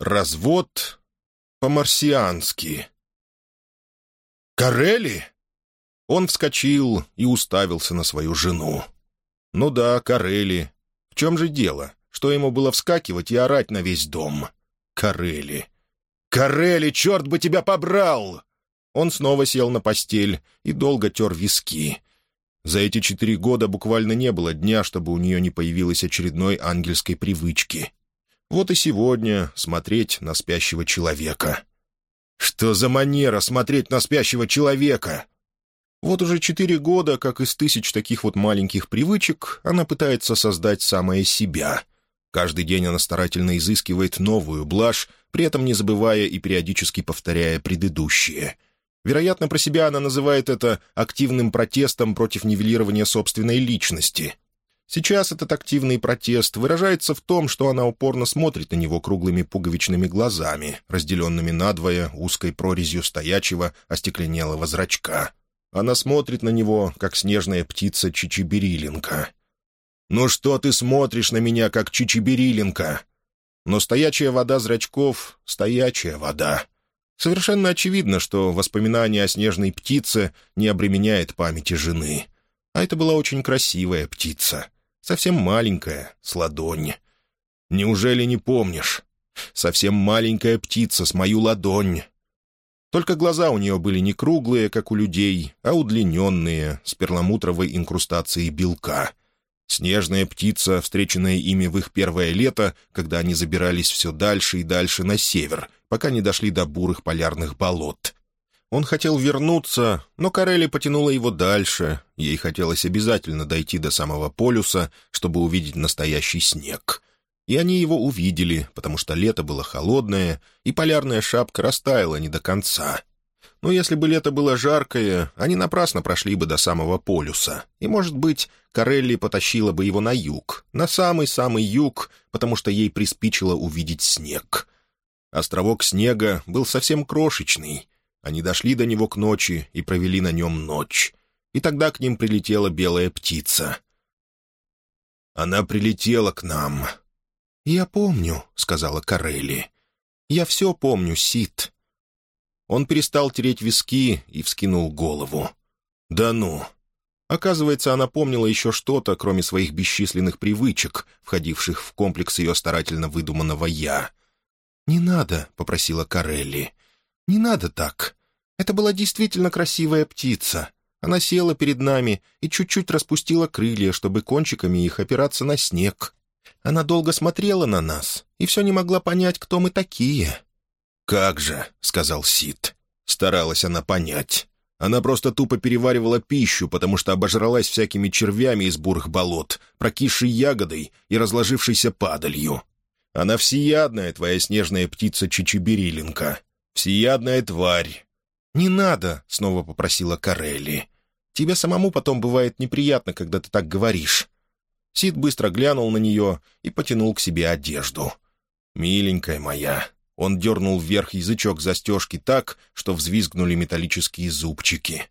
Развод по-марсиански. «Карелли?» Он вскочил и уставился на свою жену. «Ну да, Карелли. В чем же дело? Что ему было вскакивать и орать на весь дом? Карелли. Карелли, черт бы тебя побрал!» Он снова сел на постель и долго тер виски. За эти четыре года буквально не было дня, чтобы у нее не появилось очередной ангельской привычки. Вот и сегодня смотреть на спящего человека. Что за манера смотреть на спящего человека? Вот уже четыре года, как из тысяч таких вот маленьких привычек, она пытается создать самое себя. Каждый день она старательно изыскивает новую блажь, при этом не забывая и периодически повторяя предыдущие. Вероятно, про себя она называет это активным протестом против нивелирования собственной личности, Сейчас этот активный протест выражается в том, что она упорно смотрит на него круглыми пуговичными глазами, разделенными надвое узкой прорезью стоячего, остекленелого зрачка. Она смотрит на него, как снежная птица Чичиберилинка. «Ну что ты смотришь на меня, как Чичиберилинка?» Но стоячая вода зрачков — стоячая вода. Совершенно очевидно, что воспоминание о снежной птице не обременяет памяти жены. А это была очень красивая птица — Совсем маленькая, с ладонь. Неужели не помнишь? Совсем маленькая птица с мою ладонь. Только глаза у нее были не круглые, как у людей, а удлиненные, с перламутровой инкрустацией белка. Снежная птица, встреченная ими в их первое лето, когда они забирались все дальше и дальше на север, пока не дошли до бурых полярных болот. Он хотел вернуться, но Карелли потянула его дальше. Ей хотелось обязательно дойти до самого полюса, чтобы увидеть настоящий снег. И они его увидели, потому что лето было холодное, и полярная шапка растаяла не до конца. Но если бы лето было жаркое, они напрасно прошли бы до самого полюса. И, может быть, Карелли потащила бы его на юг, на самый-самый юг, потому что ей приспичило увидеть снег. Островок снега был совсем крошечный — они дошли до него к ночи и провели на нем ночь. И тогда к ним прилетела белая птица. Она прилетела к нам. «Я помню», — сказала Карелли. «Я все помню, Сид». Он перестал тереть виски и вскинул голову. «Да ну!» Оказывается, она помнила еще что-то, кроме своих бесчисленных привычек, входивших в комплекс ее старательно выдуманного «я». «Не надо», — попросила Карелли. «Не надо так. Это была действительно красивая птица. Она села перед нами и чуть-чуть распустила крылья, чтобы кончиками их опираться на снег. Она долго смотрела на нас и все не могла понять, кто мы такие». «Как же», — сказал Сид. Старалась она понять. Она просто тупо переваривала пищу, потому что обожралась всякими червями из бурых болот, прокисшей ягодой и разложившейся падалью. Она всеядная, твоя снежная птица Чичиберилинка всеядная тварь». «Не надо», — снова попросила Карелли. «Тебе самому потом бывает неприятно, когда ты так говоришь». Сид быстро глянул на нее и потянул к себе одежду. «Миленькая моя». Он дернул вверх язычок застежки так, что взвизгнули металлические зубчики.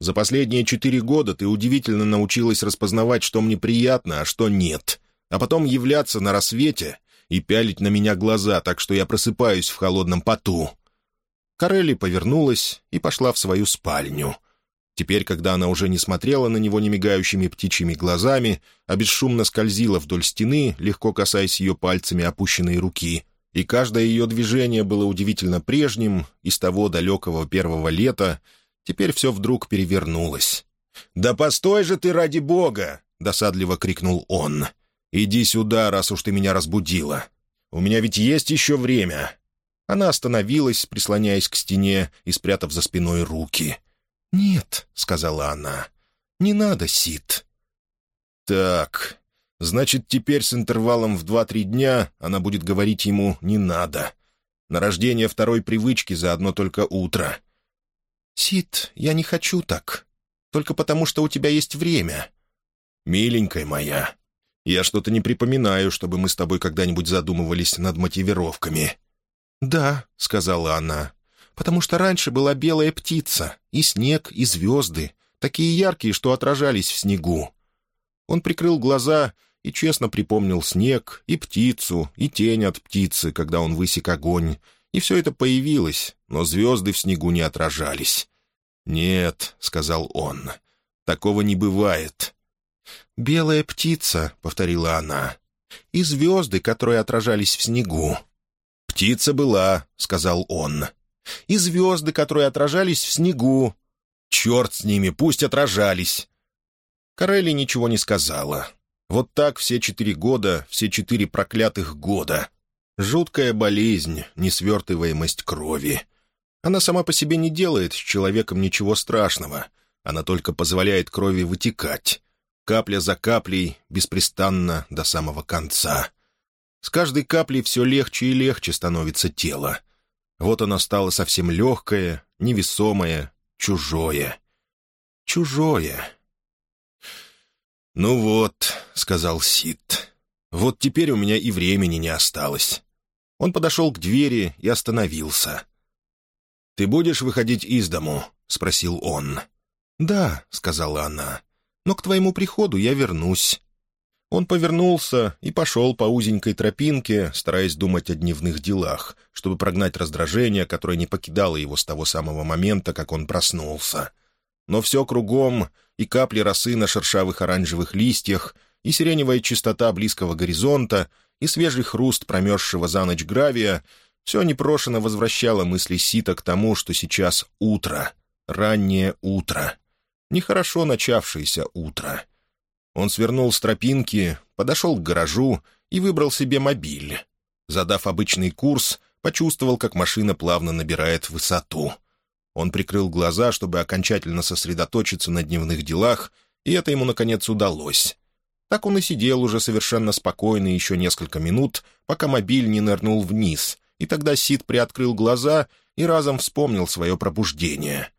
«За последние четыре года ты удивительно научилась распознавать, что мне приятно, а что нет, а потом являться на рассвете и пялить на меня глаза, так что я просыпаюсь в холодном поту. Карелли повернулась и пошла в свою спальню. Теперь, когда она уже не смотрела на него немигающими птичьими глазами, а бесшумно скользила вдоль стены, легко касаясь ее пальцами опущенной руки, и каждое ее движение было удивительно прежним, из того далекого первого лета, теперь все вдруг перевернулось. «Да постой же ты ради бога!» — досадливо крикнул он. «Иди сюда, раз уж ты меня разбудила. У меня ведь есть еще время. Она остановилась, прислоняясь к стене и спрятав за спиной руки. «Нет», — сказала она, — «не надо, Сид». «Так, значит, теперь с интервалом в два-три дня она будет говорить ему «не надо». На рождение второй привычки за одно только утро. «Сид, я не хочу так. Только потому, что у тебя есть время». «Миленькая моя, я что-то не припоминаю, чтобы мы с тобой когда-нибудь задумывались над мотивировками». «Да», — сказала она, — «потому что раньше была белая птица, и снег, и звезды, такие яркие, что отражались в снегу». Он прикрыл глаза и честно припомнил снег, и птицу, и тень от птицы, когда он высек огонь. И все это появилось, но звезды в снегу не отражались. «Нет», — сказал он, — «такого не бывает». «Белая птица», — повторила она, — «и звезды, которые отражались в снегу». «Птица была», — сказал он, — «и звезды, которые отражались в снегу». «Черт с ними, пусть отражались». Карелли ничего не сказала. Вот так все четыре года, все четыре проклятых года. Жуткая болезнь, несвертываемость крови. Она сама по себе не делает с человеком ничего страшного. Она только позволяет крови вытекать. Капля за каплей, беспрестанно до самого конца. С каждой каплей все легче и легче становится тело. Вот оно стало совсем легкое, невесомое, чужое. Чужое. «Ну вот», — сказал Сид, — «вот теперь у меня и времени не осталось». Он подошел к двери и остановился. «Ты будешь выходить из дому?» — спросил он. «Да», — сказала она, — «но к твоему приходу я вернусь». Он повернулся и пошел по узенькой тропинке, стараясь думать о дневных делах, чтобы прогнать раздражение, которое не покидало его с того самого момента, как он проснулся. Но все кругом, и капли росы на шершавых оранжевых листьях, и сиреневая чистота близкого горизонта, и свежий хруст промерзшего за ночь гравия — все непрошено возвращало мысли Сита к тому, что сейчас утро, раннее утро, нехорошо начавшееся утро. Он свернул с тропинки, подошел к гаражу и выбрал себе мобиль. Задав обычный курс, почувствовал, как машина плавно набирает высоту — он прикрыл глаза, чтобы окончательно сосредоточиться на дневных делах, и это ему, наконец, удалось. Так он и сидел уже совершенно спокойно еще несколько минут, пока мобиль не нырнул вниз, и тогда Сид приоткрыл глаза и разом вспомнил свое пробуждение.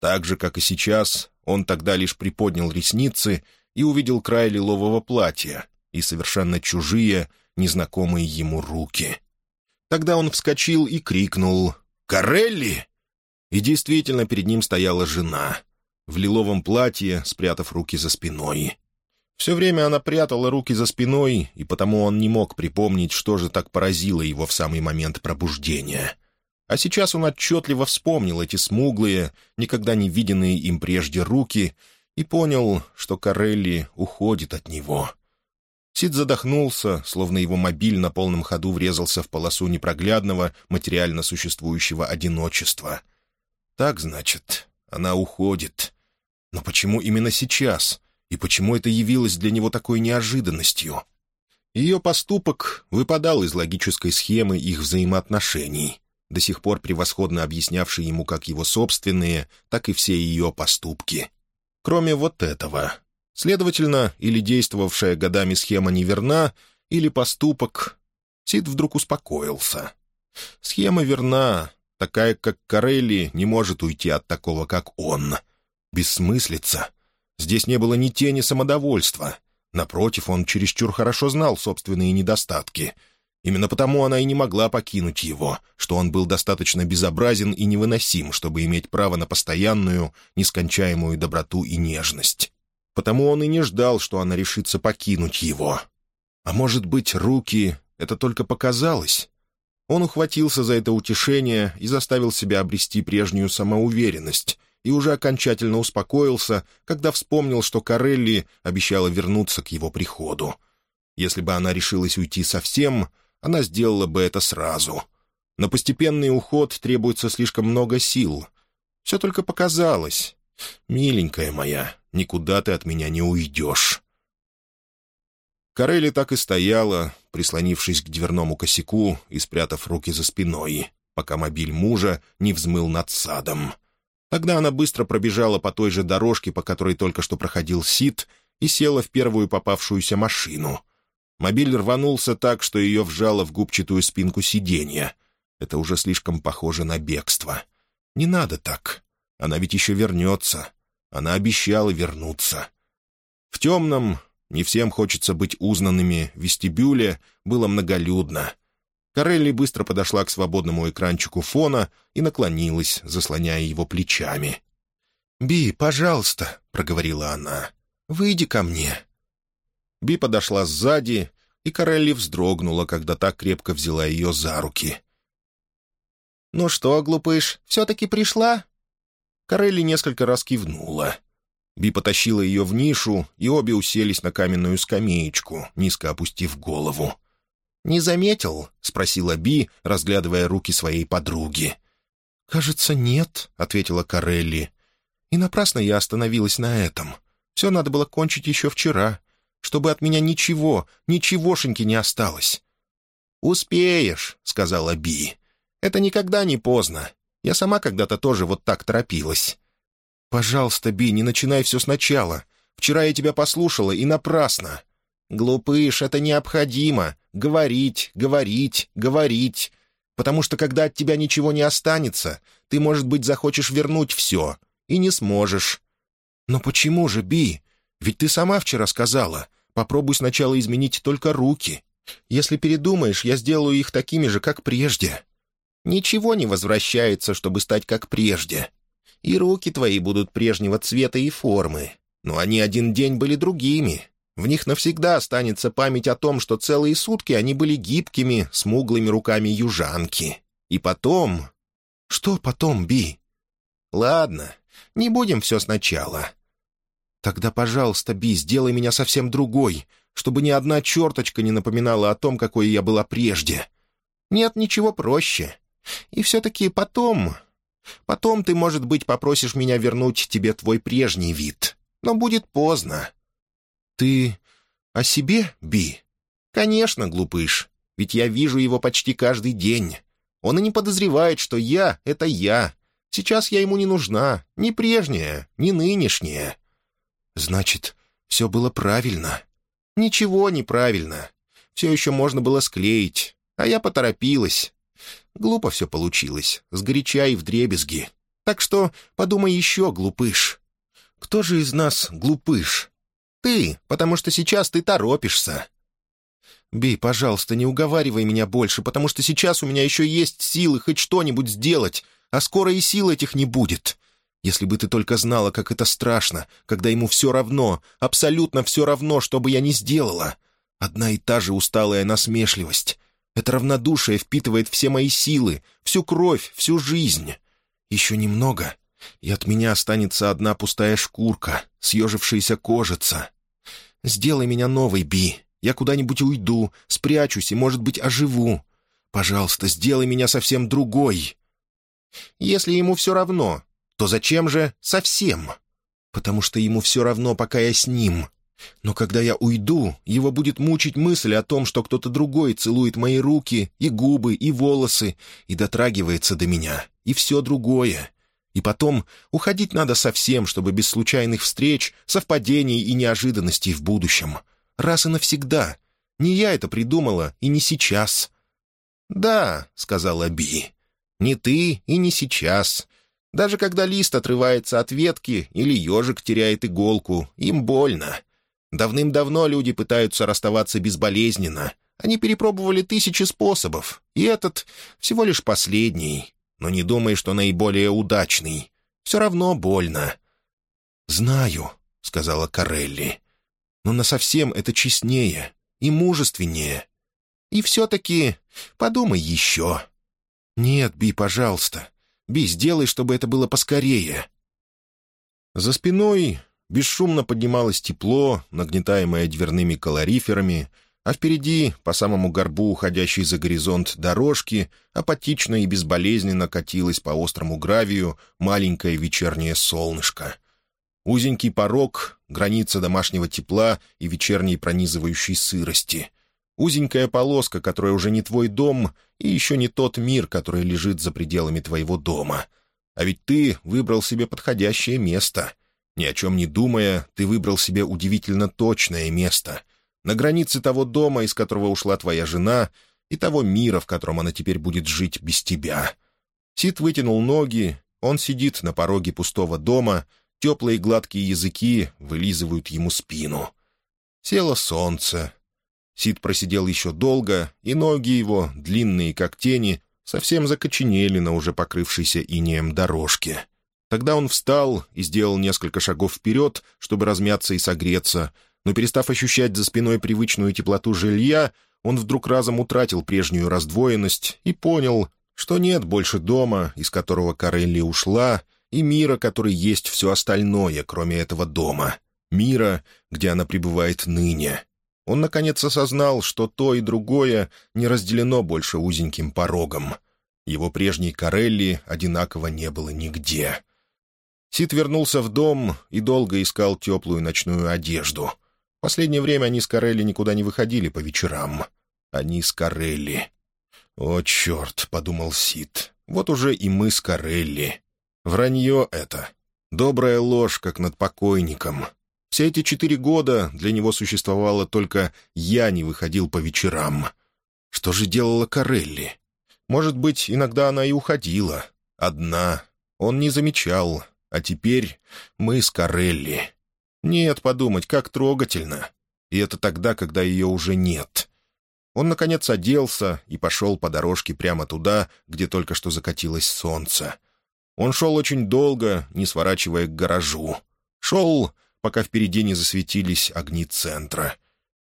Так же, как и сейчас, он тогда лишь приподнял ресницы и увидел край лилового платья и совершенно чужие, незнакомые ему руки. Тогда он вскочил и крикнул «Карелли!» И действительно, перед ним стояла жена. В лиловом платье, спрятав руки за спиной. Все время она прятала руки за спиной, и потому он не мог припомнить, что же так поразило его в самый момент пробуждения. А сейчас он отчетливо вспомнил эти смуглые, никогда не виденные им прежде руки, и понял, что Карелли уходит от него. Сид задохнулся, словно его мобиль на полном ходу врезался в полосу непроглядного, материально существующего одиночества — так, значит, она уходит. Но почему именно сейчас? И почему это явилось для него такой неожиданностью? Ее поступок выпадал из логической схемы их взаимоотношений, до сих пор превосходно объяснявшей ему как его собственные, так и все ее поступки. Кроме вот этого. Следовательно, или действовавшая годами схема неверна, или поступок... Сид вдруг успокоился. Схема верна, Такая, как Карелли, не может уйти от такого, как он. Бессмыслица. Здесь не было ни тени самодовольства. Напротив, он чересчур хорошо знал собственные недостатки. Именно потому она и не могла покинуть его, что он был достаточно безобразен и невыносим, чтобы иметь право на постоянную, нескончаемую доброту и нежность. Потому он и не ждал, что она решится покинуть его. А может быть, руки — это только показалось? Он ухватился за это утешение и заставил себя обрести прежнюю самоуверенность, и уже окончательно успокоился, когда вспомнил, что Карелли обещала вернуться к его приходу. Если бы она решилась уйти совсем, она сделала бы это сразу. На постепенный уход требуется слишком много сил. Все только показалось. «Миленькая моя, никуда ты от меня не уйдешь». Карелли так и стояла, прислонившись к дверному косяку и спрятав руки за спиной, пока мобиль мужа не взмыл над садом. Тогда она быстро пробежала по той же дорожке, по которой только что проходил Сид, и села в первую попавшуюся машину. Мобиль рванулся так, что ее вжало в губчатую спинку сиденья. Это уже слишком похоже на бегство. Не надо так. Она ведь еще вернется. Она обещала вернуться. В темном, не всем хочется быть узнанными. Вестибюле было многолюдно. Карелли быстро подошла к свободному экранчику фона и наклонилась, заслоняя его плечами. «Би, пожалуйста», — проговорила она, — «выйди ко мне». Би подошла сзади, и Карелли вздрогнула, когда так крепко взяла ее за руки. «Ну что, глупыш, все-таки пришла?» Карелли несколько раз кивнула. Би потащила ее в нишу, и обе уселись на каменную скамеечку, низко опустив голову. «Не заметил?» — спросила Би, разглядывая руки своей подруги. «Кажется, нет», — ответила Карелли. «И напрасно я остановилась на этом. Все надо было кончить еще вчера, чтобы от меня ничего, ничегошеньки не осталось». «Успеешь», — сказала Би. «Это никогда не поздно. Я сама когда-то тоже вот так торопилась». «Пожалуйста, Би, не начинай все сначала. Вчера я тебя послушала, и напрасно». «Глупыш, это необходимо. Говорить, говорить, говорить. Потому что когда от тебя ничего не останется, ты, может быть, захочешь вернуть все. И не сможешь». «Но почему же, Би? Ведь ты сама вчера сказала. Попробуй сначала изменить только руки. Если передумаешь, я сделаю их такими же, как прежде». «Ничего не возвращается, чтобы стать как прежде и руки твои будут прежнего цвета и формы. Но они один день были другими. В них навсегда останется память о том, что целые сутки они были гибкими, смуглыми руками южанки. И потом... Что потом, Би? Ладно, не будем все сначала. Тогда, пожалуйста, Би, сделай меня совсем другой, чтобы ни одна черточка не напоминала о том, какой я была прежде. Нет ничего проще. И все-таки потом Потом ты, может быть, попросишь меня вернуть тебе твой прежний вид. Но будет поздно». «Ты о себе, Би?» «Конечно, глупыш. Ведь я вижу его почти каждый день. Он и не подозревает, что я — это я. Сейчас я ему не нужна. Ни прежняя, ни нынешняя». «Значит, все было правильно?» «Ничего неправильно. Все еще можно было склеить. А я поторопилась. Глупо все получилось, сгоряча и вдребезги. Так что подумай еще, глупыш. Кто же из нас глупыш? Ты, потому что сейчас ты торопишься. Би, пожалуйста, не уговаривай меня больше, потому что сейчас у меня еще есть силы хоть что-нибудь сделать, а скоро и сил этих не будет. Если бы ты только знала, как это страшно, когда ему все равно, абсолютно все равно, что бы я ни сделала. Одна и та же усталая насмешливость. Это равнодушие впитывает все мои силы, всю кровь, всю жизнь. Еще немного, и от меня останется одна пустая шкурка, съежившаяся кожица. Сделай меня новой, Би. Я куда-нибудь уйду, спрячусь и, может быть, оживу. Пожалуйста, сделай меня совсем другой. Если ему все равно, то зачем же совсем? Потому что ему все равно, пока я с ним. Но когда я уйду, его будет мучить мысль о том, что кто-то другой целует мои руки, и губы, и волосы, и дотрагивается до меня, и все другое. И потом уходить надо совсем, чтобы без случайных встреч, совпадений и неожиданностей в будущем. Раз и навсегда. Не я это придумала, и не сейчас. «Да», — сказала Би, — «не ты и не сейчас. Даже когда лист отрывается от ветки или ежик теряет иголку, им больно. Давным-давно люди пытаются расставаться безболезненно. Они перепробовали тысячи способов, и этот всего лишь последний. Но не думай, что наиболее удачный. Все равно больно». «Знаю», — сказала Карелли. «Но насовсем это честнее и мужественнее. И все-таки подумай еще». «Нет, Би, пожалуйста. Би, сделай, чтобы это было поскорее». За спиной Бесшумно поднималось тепло, нагнетаемое дверными калориферами, а впереди, по самому горбу уходящей за горизонт дорожки, апатично и безболезненно катилось по острому гравию маленькое вечернее солнышко. Узенький порог, граница домашнего тепла и вечерней пронизывающей сырости. Узенькая полоска, которая уже не твой дом, и еще не тот мир, который лежит за пределами твоего дома. А ведь ты выбрал себе подходящее место — ни о чем не думая, ты выбрал себе удивительно точное место. На границе того дома, из которого ушла твоя жена, и того мира, в котором она теперь будет жить без тебя. Сид вытянул ноги, он сидит на пороге пустого дома, теплые гладкие языки вылизывают ему спину. Село солнце. Сид просидел еще долго, и ноги его, длинные как тени, совсем закоченели на уже покрывшейся инеем дорожке. Тогда он встал и сделал несколько шагов вперед, чтобы размяться и согреться, Но перестав ощущать за спиной привычную теплоту жилья, он вдруг разом утратил прежнюю раздвоенность и понял, что нет больше дома, из которого Карелли ушла, и мира, который есть все остальное, кроме этого дома. Мира, где она пребывает ныне. Он, наконец, осознал, что то и другое не разделено больше узеньким порогом. Его прежней Карелли одинаково не было нигде. Сид вернулся в дом и долго искал теплую ночную одежду. Последнее время они с Карелли никуда не выходили по вечерам. Они с Карелли. «О, черт!» — подумал Сид. «Вот уже и мы с Карелли. Вранье это. Добрая ложь, как над покойником. Все эти четыре года для него существовало только «я не выходил по вечерам». Что же делала Карелли? Может быть, иногда она и уходила. Одна. Он не замечал. А теперь мы с Карелли. Нет, подумать, как трогательно. И это тогда, когда ее уже нет. Он, наконец, оделся и пошел по дорожке прямо туда, где только что закатилось солнце. Он шел очень долго, не сворачивая к гаражу. Шел, пока впереди не засветились огни центра.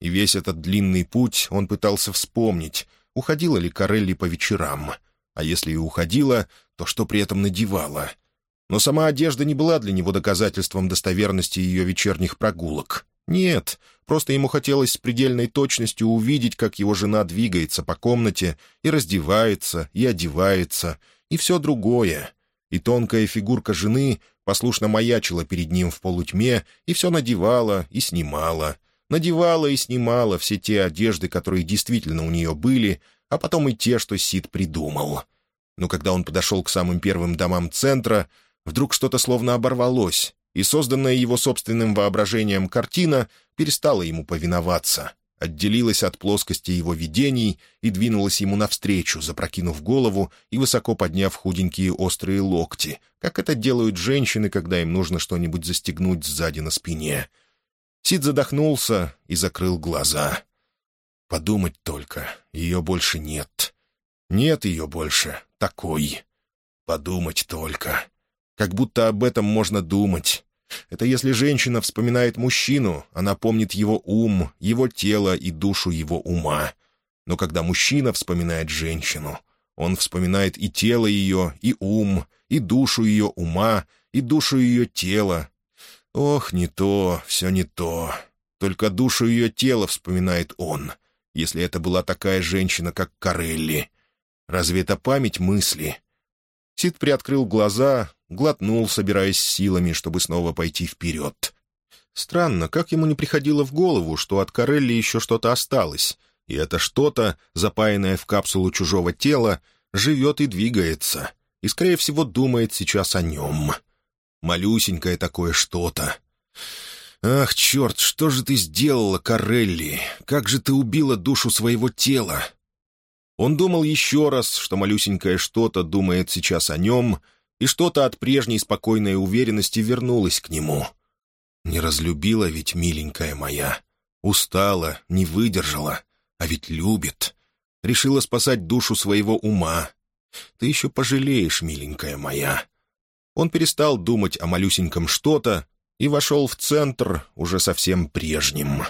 И весь этот длинный путь он пытался вспомнить, уходила ли Карелли по вечерам. А если и уходила, то что при этом надевала — но сама одежда не была для него доказательством достоверности ее вечерних прогулок. Нет, просто ему хотелось с предельной точностью увидеть, как его жена двигается по комнате и раздевается, и одевается, и все другое. И тонкая фигурка жены послушно маячила перед ним в полутьме и все надевала и снимала. Надевала и снимала все те одежды, которые действительно у нее были, а потом и те, что Сид придумал. Но когда он подошел к самым первым домам центра, Вдруг что-то словно оборвалось, и созданная его собственным воображением картина перестала ему повиноваться, отделилась от плоскости его видений и двинулась ему навстречу, запрокинув голову и высоко подняв худенькие острые локти, как это делают женщины, когда им нужно что-нибудь застегнуть сзади на спине. Сид задохнулся и закрыл глаза. Подумать только, ее больше нет. Нет ее больше, такой. Подумать только. Как будто об этом можно думать. Это если женщина вспоминает мужчину, она помнит его ум, его тело и душу его ума. Но когда мужчина вспоминает женщину, он вспоминает и тело ее, и ум, и душу ее ума, и душу ее тела. Ох, не то, все не то. Только душу ее тела вспоминает он, если это была такая женщина, как Карелли. Разве это память мысли? Сид приоткрыл глаза, глотнул, собираясь силами, чтобы снова пойти вперед. Странно, как ему не приходило в голову, что от Карелли еще что-то осталось, и это что-то, запаянное в капсулу чужого тела, живет и двигается, и, скорее всего, думает сейчас о нем. Малюсенькое такое что-то. «Ах, черт, что же ты сделала, Карелли? Как же ты убила душу своего тела?» Он думал еще раз, что малюсенькое что-то думает сейчас о нем — и что-то от прежней спокойной уверенности вернулось к нему. Не разлюбила ведь, миленькая моя. Устала, не выдержала, а ведь любит. Решила спасать душу своего ума. Ты еще пожалеешь, миленькая моя. Он перестал думать о малюсеньком что-то и вошел в центр уже совсем прежним.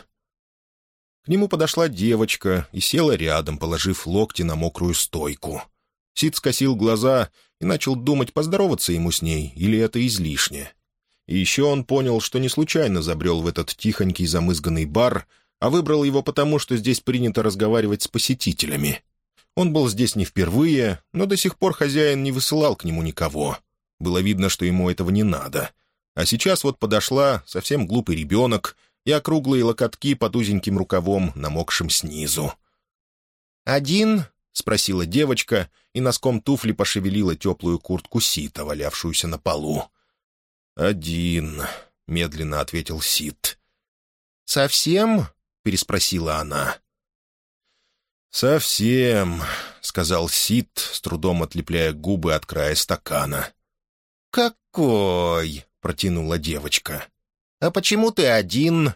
К нему подошла девочка и села рядом, положив локти на мокрую стойку. Сид скосил глаза и начал думать, поздороваться ему с ней или это излишне. И еще он понял, что не случайно забрел в этот тихонький замызганный бар, а выбрал его потому, что здесь принято разговаривать с посетителями. Он был здесь не впервые, но до сих пор хозяин не высылал к нему никого. Было видно, что ему этого не надо. А сейчас вот подошла совсем глупый ребенок и округлые локотки под узеньким рукавом, намокшим снизу. «Один?» — спросила девочка, и носком туфли пошевелила теплую куртку Сита, валявшуюся на полу. «Один», — медленно ответил Сит. «Совсем?» — переспросила она. «Совсем», — сказал Сит, с трудом отлепляя губы от края стакана. «Какой?» — протянула девочка. «А почему ты один?»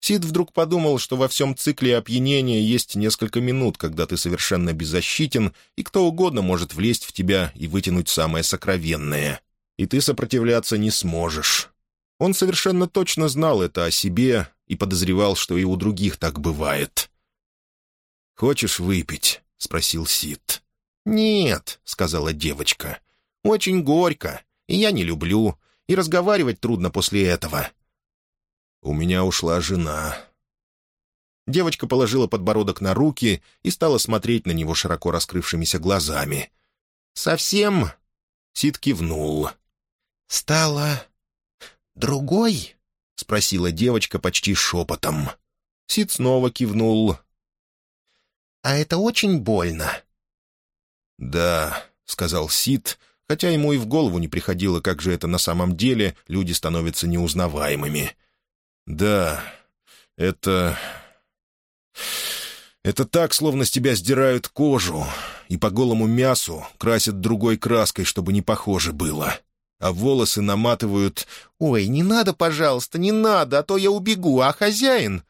Сид вдруг подумал, что во всем цикле опьянения есть несколько минут, когда ты совершенно беззащитен, и кто угодно может влезть в тебя и вытянуть самое сокровенное. И ты сопротивляться не сможешь. Он совершенно точно знал это о себе и подозревал, что и у других так бывает. «Хочешь выпить?» — спросил Сид. «Нет», — сказала девочка. «Очень горько, и я не люблю, и разговаривать трудно после этого». «У меня ушла жена». Девочка положила подбородок на руки и стала смотреть на него широко раскрывшимися глазами. «Совсем?» — Сид кивнул. «Стала другой?» — спросила девочка почти шепотом. Сид снова кивнул. «А это очень больно». «Да», — сказал Сид, хотя ему и в голову не приходило, как же это на самом деле люди становятся неузнаваемыми. «Да, это... это так, словно с тебя сдирают кожу и по голому мясу красят другой краской, чтобы не похоже было. А волосы наматывают... «Ой, не надо, пожалуйста, не надо, а то я убегу, а хозяин...»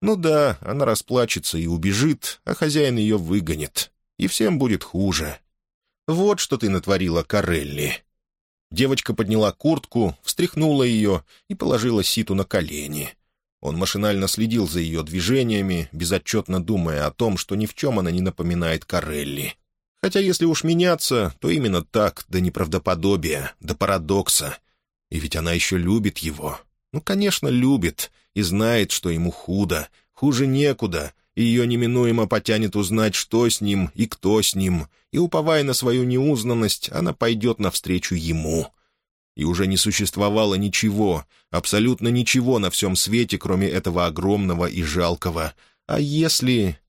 Ну да, она расплачется и убежит, а хозяин ее выгонит. И всем будет хуже. Вот что ты натворила, Карелли. Девочка подняла куртку, встряхнула ее и положила Ситу на колени. Он машинально следил за ее движениями, безотчетно думая о том, что ни в чем она не напоминает Карелли. Хотя если уж меняться, то именно так, до неправдоподобия, до парадокса. И ведь она еще любит его. Ну, конечно, любит и знает, что ему худо, хуже некуда, и ее неминуемо потянет узнать, что с ним и кто с ним, и, уповая на свою неузнанность, она пойдет навстречу ему. И уже не существовало ничего, абсолютно ничего на всем свете, кроме этого огромного и жалкого. А если...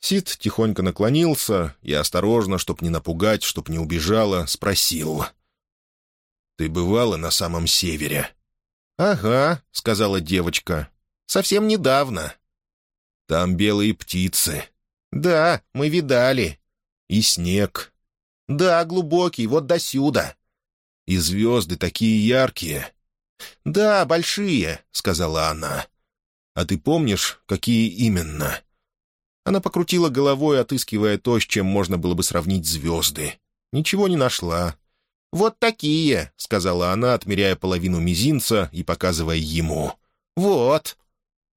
Сид тихонько наклонился и осторожно, чтоб не напугать, чтоб не убежала, спросил. «Ты бывала на самом севере?» «Ага», — сказала девочка. «Совсем недавно». «Там белые птицы». «Да, мы видали». «И снег». «Да, глубокий, вот досюда». «И звезды такие яркие». «Да, большие», — сказала она. «А ты помнишь, какие именно?» Она покрутила головой, отыскивая то, с чем можно было бы сравнить звезды. Ничего не нашла. «Вот такие», — сказала она, отмеряя половину мизинца и показывая ему. «Вот».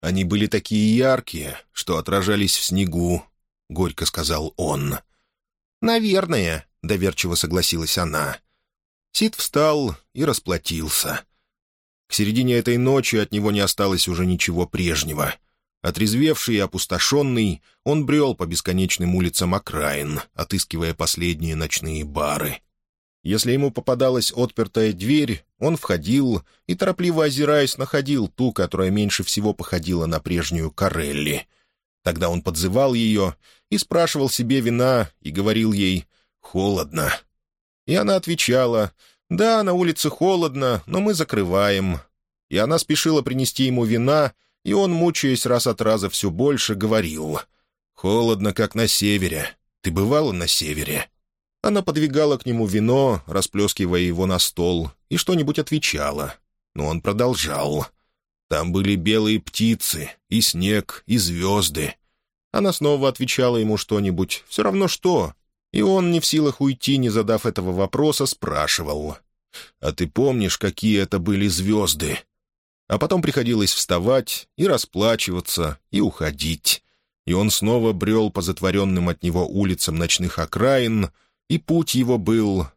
«Они были такие яркие, что отражались в снегу», — горько сказал он. «Наверное», — доверчиво согласилась она. Сид встал и расплатился. К середине этой ночи от него не осталось уже ничего прежнего. Отрезвевший и опустошенный, он брел по бесконечным улицам окраин, отыскивая последние ночные бары. Если ему попадалась отпертая дверь, он входил и, торопливо озираясь, находил ту, которая меньше всего походила на прежнюю Карелли. Тогда он подзывал ее и спрашивал себе вина и говорил ей «холодно». И она отвечала «Да, на улице холодно, но мы закрываем». И она спешила принести ему вина, и он, мучаясь раз от раза все больше, говорил «Холодно, как на севере. Ты бывала на севере?» Она подвигала к нему вино, расплескивая его на стол, и что-нибудь отвечала. Но он продолжал. Там были белые птицы, и снег, и звезды. Она снова отвечала ему что-нибудь, все равно что. И он, не в силах уйти, не задав этого вопроса, спрашивал. «А ты помнишь, какие это были звезды?» А потом приходилось вставать и расплачиваться, и уходить. И он снова брел по затворенным от него улицам ночных окраин — и путь его был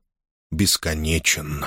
бесконечен.